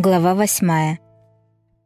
Глава восьмая.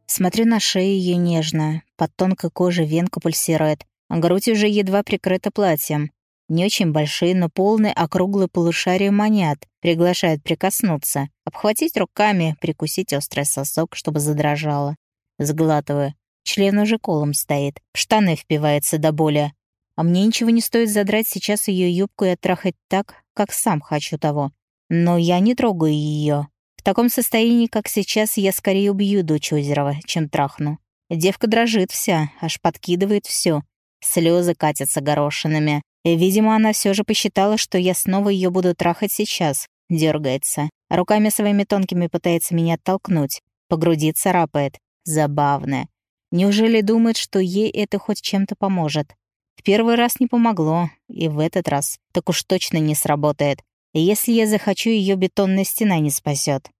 Смотрю на шею ее нежно, под тонкой кожей венка пульсирует, а грудь уже едва прикрыта платьем. Не очень большие, но полные округлые полушария манят, приглашают прикоснуться, обхватить руками, прикусить острый сосок, чтобы задрожало. Сглатываю. Член уже колом стоит, штаны впивается до боли. А мне ничего не стоит задрать сейчас ее юбку и оттрахать так, как сам хочу того. Но я не трогаю ее, в таком состоянии, как сейчас, я скорее убью дочь Озерова, чем трахну. Девка дрожит вся, аж подкидывает все. Слезы катятся горошинами. Видимо, она все же посчитала, что я снова ее буду трахать сейчас. Дергается. Руками своими тонкими пытается меня оттолкнуть. По груди царапает. Забавно. Неужели думает, что ей это хоть чем-то поможет? В первый раз не помогло, и в этот раз так уж точно не сработает. Если я захочу, ее бетонная стена не спасет.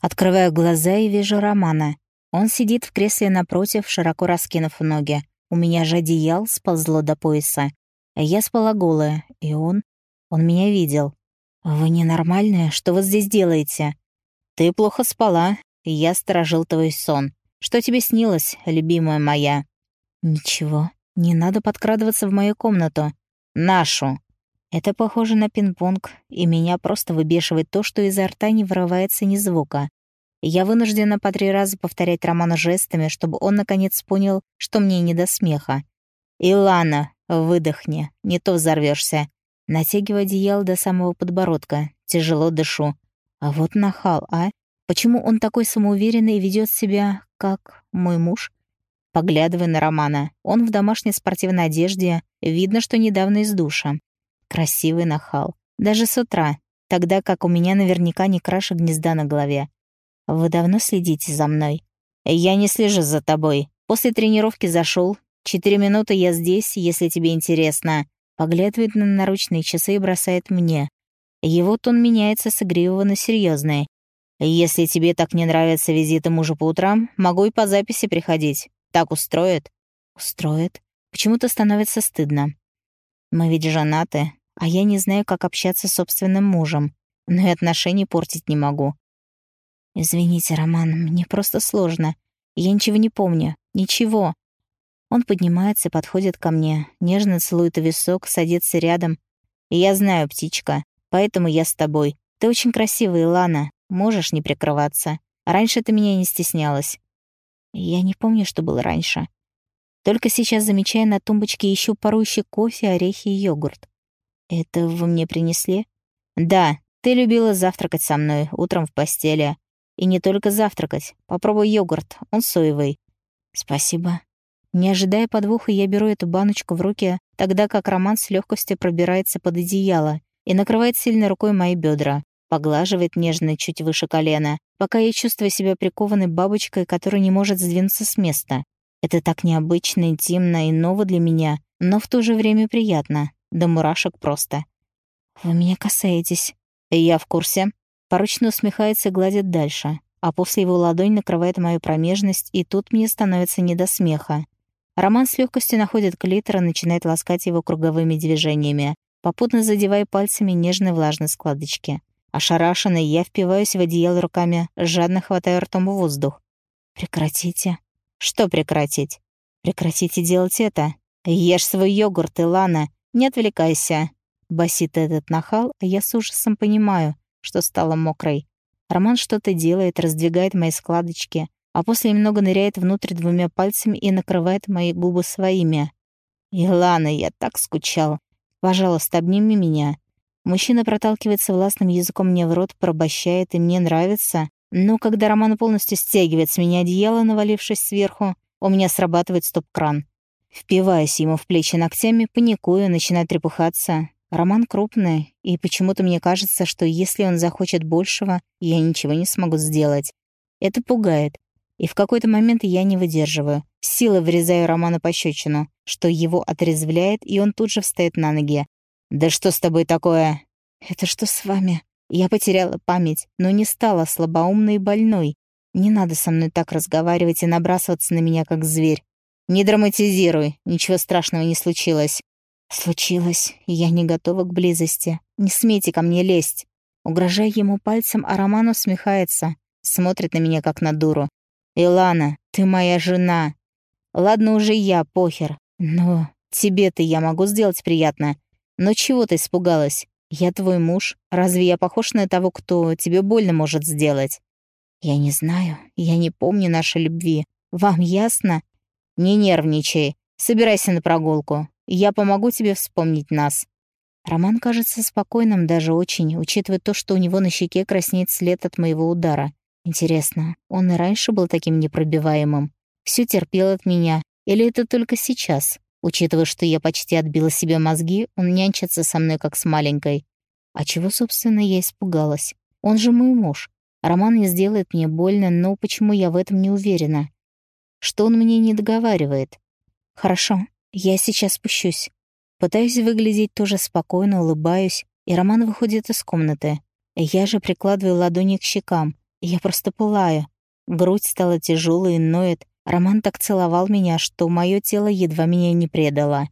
Открываю глаза и вижу Романа. Он сидит в кресле напротив, широко раскинув ноги. У меня же одеял сползло до пояса. Я спала голая, и он... Он меня видел. «Вы ненормальные? Что вы здесь делаете?» «Ты плохо спала, я сторожил твой сон. Что тебе снилось, любимая моя?» «Ничего. Не надо подкрадываться в мою комнату. Нашу. Это похоже на пинг-понг, и меня просто выбешивает то, что изо рта не вырывается ни звука. Я вынуждена по три раза повторять Роману жестами, чтобы он наконец понял, что мне не до смеха. «Илана, выдохни, не то взорвешься. Натягиваю одеяло до самого подбородка, тяжело дышу. А вот нахал, а? Почему он такой самоуверенный и ведет себя, как мой муж? Поглядывая на Романа. Он в домашней спортивной одежде. Видно, что недавно из душа. Красивый нахал. Даже с утра. Тогда как у меня наверняка не краше гнезда на голове. Вы давно следите за мной? Я не слежу за тобой. После тренировки зашел. Четыре минуты я здесь, если тебе интересно. Поглядывает на наручные часы и бросает мне. Его тон меняется с игривого на серьезный. Если тебе так не нравятся визиты мужа по утрам, могу и по записи приходить. Так устроит? Устроит. Почему-то становится стыдно. Мы ведь женаты, а я не знаю, как общаться с собственным мужем, но и отношений портить не могу. Извините, Роман, мне просто сложно. Я ничего не помню. Ничего. Он поднимается и подходит ко мне, нежно целует висок, садится рядом. И я знаю, птичка, поэтому я с тобой. Ты очень красивая, Лана, можешь не прикрываться. Раньше ты меня не стеснялась. Я не помню, что было раньше. Только сейчас замечая на тумбочке еще парующий кофе, орехи и йогурт. Это вы мне принесли? Да, ты любила завтракать со мной, утром в постели. И не только завтракать. Попробуй йогурт, он соевый. Спасибо. Не ожидая подвоха, я беру эту баночку в руки, тогда как Роман с легкостью пробирается под одеяло и накрывает сильной рукой мои бедра поглаживает нежно чуть выше колена, пока я чувствую себя прикованной бабочкой, которая не может сдвинуться с места. Это так необычно, интимно и ново для меня, но в то же время приятно. До мурашек просто. «Вы меня касаетесь». «Я в курсе». Порочно усмехается и гладит дальше, а после его ладонь накрывает мою промежность, и тут мне становится не до смеха. Роман с легкостью находит клитор и начинает ласкать его круговыми движениями, попутно задевая пальцами нежные влажные складочки. Ошарашенный, я впиваюсь в одеяло руками, жадно хватаю ртом воздух. «Прекратите». «Что прекратить?» «Прекратите делать это. Ешь свой йогурт, Илана. Не отвлекайся». Басит этот нахал, а я с ужасом понимаю, что стала мокрой. Роман что-то делает, раздвигает мои складочки, а после немного ныряет внутрь двумя пальцами и накрывает мои губы своими. «Илана, я так скучал. Пожалуйста, обними меня. Мужчина проталкивается властным языком мне в рот, порабощает, и мне нравится. Но когда Роман полностью стягивает с меня одеяло, навалившись сверху, у меня срабатывает стоп-кран. Впиваясь ему в плечи ногтями, паникую, начинаю трепыхаться. Роман крупный, и почему-то мне кажется, что если он захочет большего, я ничего не смогу сделать. Это пугает. И в какой-то момент я не выдерживаю. Силой врезаю Романа пощечину, что его отрезвляет, и он тут же встает на ноги. «Да что с тобой такое?» «Это что с вами?» Я потеряла память, но не стала слабоумной и больной. Не надо со мной так разговаривать и набрасываться на меня, как зверь. Не драматизируй, ничего страшного не случилось. Случилось, я не готова к близости. Не смейте ко мне лезть. Угрожая ему пальцем, а Роман усмехается, смотрит на меня как на дуру. «Илана, ты моя жена. Ладно уже я, похер. Но тебе-то я могу сделать приятно. Но чего ты испугалась? Я твой муж. Разве я похож на того, кто тебе больно может сделать?» «Я не знаю. Я не помню нашей любви. Вам ясно?» «Не нервничай. Собирайся на прогулку. Я помогу тебе вспомнить нас». Роман кажется спокойным даже очень, учитывая то, что у него на щеке краснеет след от моего удара. Интересно, он и раньше был таким непробиваемым? Все терпел от меня? Или это только сейчас? Учитывая, что я почти отбила себе мозги, он нянчится со мной как с маленькой. А чего, собственно, я испугалась? Он же мой муж. Роман не сделает мне больно, но почему я в этом не уверена? Что он мне не договаривает? Хорошо, я сейчас спущусь. Пытаюсь выглядеть тоже спокойно, улыбаюсь, и Роман выходит из комнаты. Я же прикладываю ладони к щекам. Я просто пылаю. Грудь стала тяжелой и ноет. Роман так целовал меня, что мое тело едва меня не предало.